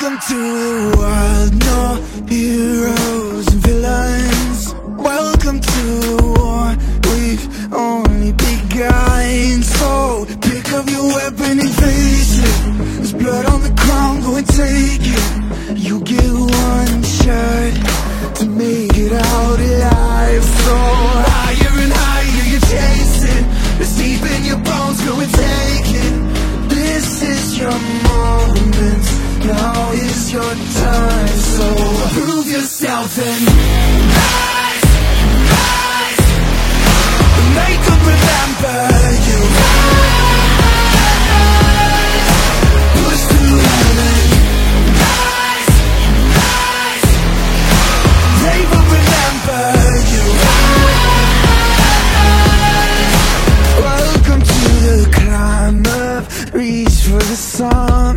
Welcome to the wild, no heroes and villains. Welcome to the war, we've only begun. So pick up your weapon and face it. There's blood on the ground, go and take it. your time So prove yourself and rise, rise. Remember you. Rise, Push through Rise, rise. They will remember you. Rise Welcome to the climb up. Reach for the sun